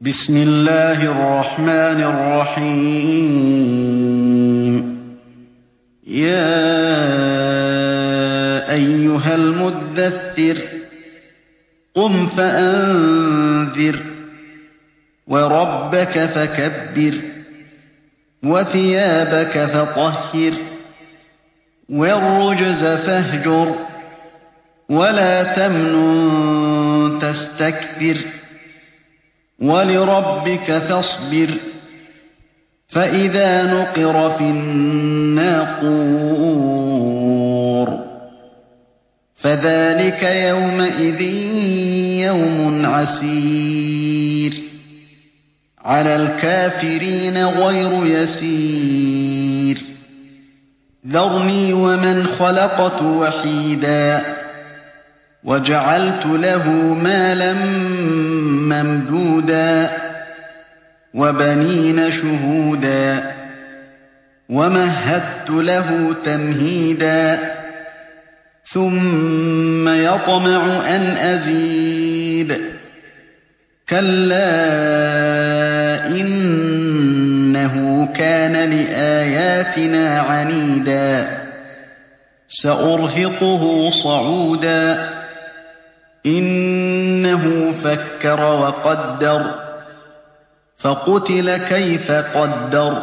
بِسْمِ اللَّهِ الرَّحْمَٰنِ الرَّحِيمِ. يَا أَيُّهَا الْمُدَّثِّرُ قُمْ فَأَنذِرْ وَرَبَّكَ فَكَبِّرْ وَثِيَابَكَ فَطَهِّرْ وَالرُّجْزَ فَاهْجُرْ وَلَا تَمْنُن تَسْتَكْثِرْ وَلِرَبِّكَ فَاصْبِرْ فَإِذَا نُقِرَ فِي النَّاقُورِ فَذَٰلِكَ يَوْمَئِذٍ يَوْمٌ عَسِيرٌ عَلَى الْكَافِرِينَ غَيْرُ يَسِيرٍ ذَرْنِي وَمَنْ خَلَقْتُ وَحِيدًا وَجَعَلْتُ لَهُ مَالًا مَّمْدُودًا وَبَنِينَ شُهُودًا وَمَهَّدتُّ لَهُ تَمْهِيدًا ثُمَّ يَطْمَعُ أَنْ أَزِيدَ كَلَّا إِنَّهُ كَانَ لِآيَاتِنَا عَنِيدًا سَأُرْهِقُهُ صَعُودًا إِنَّهُ فَكَّرَ وَقَدَّرَ فَقُتِلَ كَيْفَ قَدَّرَ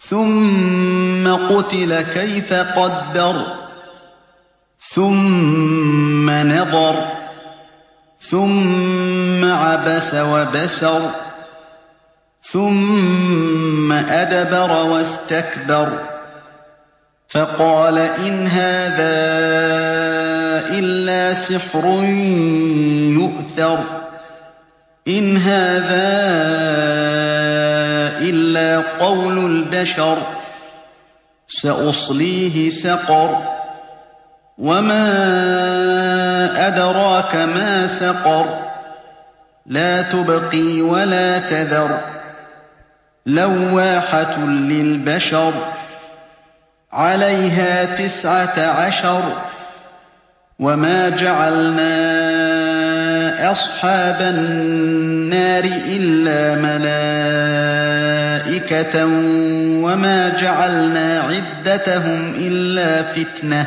ثُمَّ قُتِلَ كَيْفَ قَدَّرَ ثُمَّ نَظَرَ ثُمَّ عَبَسَ وَبَسَرَ ثُمَّ أَدْبَرَ وَاسْتَكْبَرَ. فَقَالَ إِنْ هَٰذَا إِلَّا سِحْرٌ يُؤْثَرُ. إِنْ هَٰذَا إِلَّا قَوْلُ الْبَشَرِ. سَأُصْلِيهِ سَقَرَ. وَمَا أَدْرَاكَ مَا سَقَرُ. لَا تُبْقِي وَلَا تَذَرُ. لَوَّاحَةٌ لِّلْبَشَرِ. عَلَيْهَا تِسْعَةَ عَشَرَ وَمَا جَعَلْنَا أَصْحَابَ النَّارِ إِلَّا مَلَائِكَةً وَمَا جَعَلْنَا عِدَّتَهُمْ إِلَّا فِتْنَةً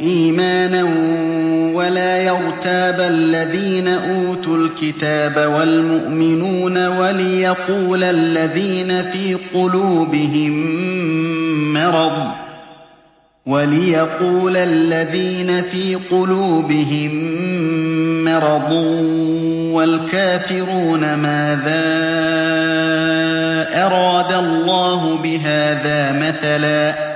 إِيمَانًا وَلَا يَرْتَابَ الَّذِينَ أُوتُوا الْكِتَابَ وَالْمُؤْمِنُونَ وَلِيَقُولَ الَّذِينَ فِي قُلُوبِهِم مَّرَضٌ وَالْكَافِرُونَ مَاذَا أَرَادَ اللَّهُ بِهَٰذَا مَثَلًا ۚ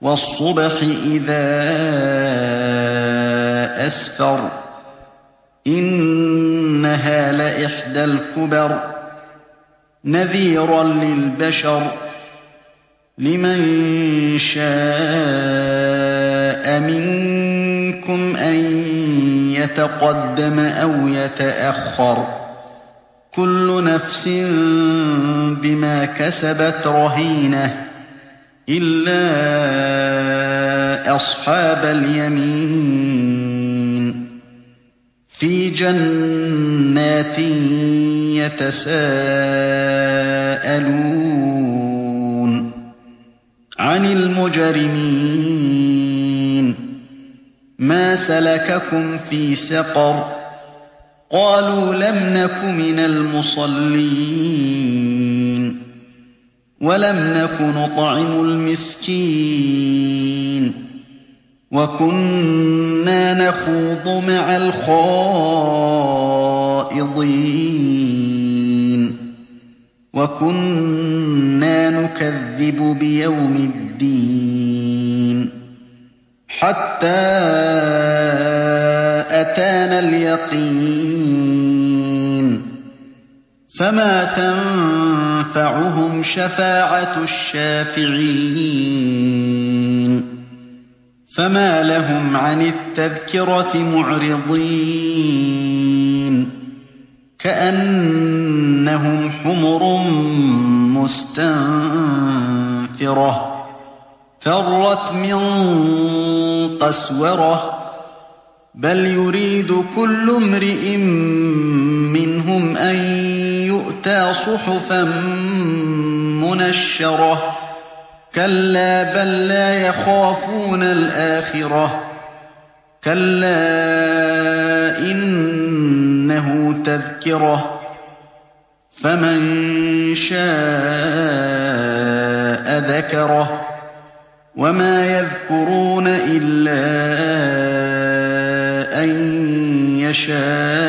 وَالصُّبْحِ إِذَا أَسْفَرَ إِنَّهَا لَإِحْدَى الْكُبَرِ نَذِيرًا لِّلْبَشَرِ لِمَن شَاءَ مِنكُمْ أَن يَتَقَدَّمَ أَوْ يَتَأَخَّرَ ۚ كُلُّ نَفْسٍ بِمَا كَسَبَتْ رَهِينَةٌ إِلَّا أَصْحَابَ الْيَمِينِ فِي جَنَّاتٍ يَتَسَاءَلُونَ عَنِ الْمُجْرِمِينَ مَا سَلَكَكُمْ فِي سَقَرَ قَالُوا لَمْ نَكُ مِنَ الْمُصَلِّينَ وَلَمْ نَكُ نُطْعِمُ الْمِسْكِينَ وَكُنَّا نَخُوضُ مَعَ الْخَائِضِينَ وَكُنَّا نُكَذِّبُ بِيَوْمِ الدِّينِ حَتَّىٰ أَتَانَا الْيَقِينُ فَمَا تَنفَعُهُمْ شَفَاعَةُ الشَّافِعِينَ فَمَا لَهُمْ عَنِ التَّذْكِرَةِ مُعْرِضِينَ كَأَنَّهُمْ حُمُرٌ مُّسْتَنفِرَةٌ فَرَّتْ مِن قَسْوَرَةٍ بَلْ يُرِيدُ كُلُّ امْرِئٍ مِّنْهُمْ أَن يُؤْتَىٰ صُحُفًا مُّنَشَّرَةً كَلَّا بَل لَّا يَخَافُونَ الْآخِرَةَ. كَلَّا إِنَّهُ تَذْكِرَةٌ. فَمَن شَاءَ ذَكَرَهُ. وَمَا يَذْكُرُونَ إِلَّا أَن يَشَاءَ.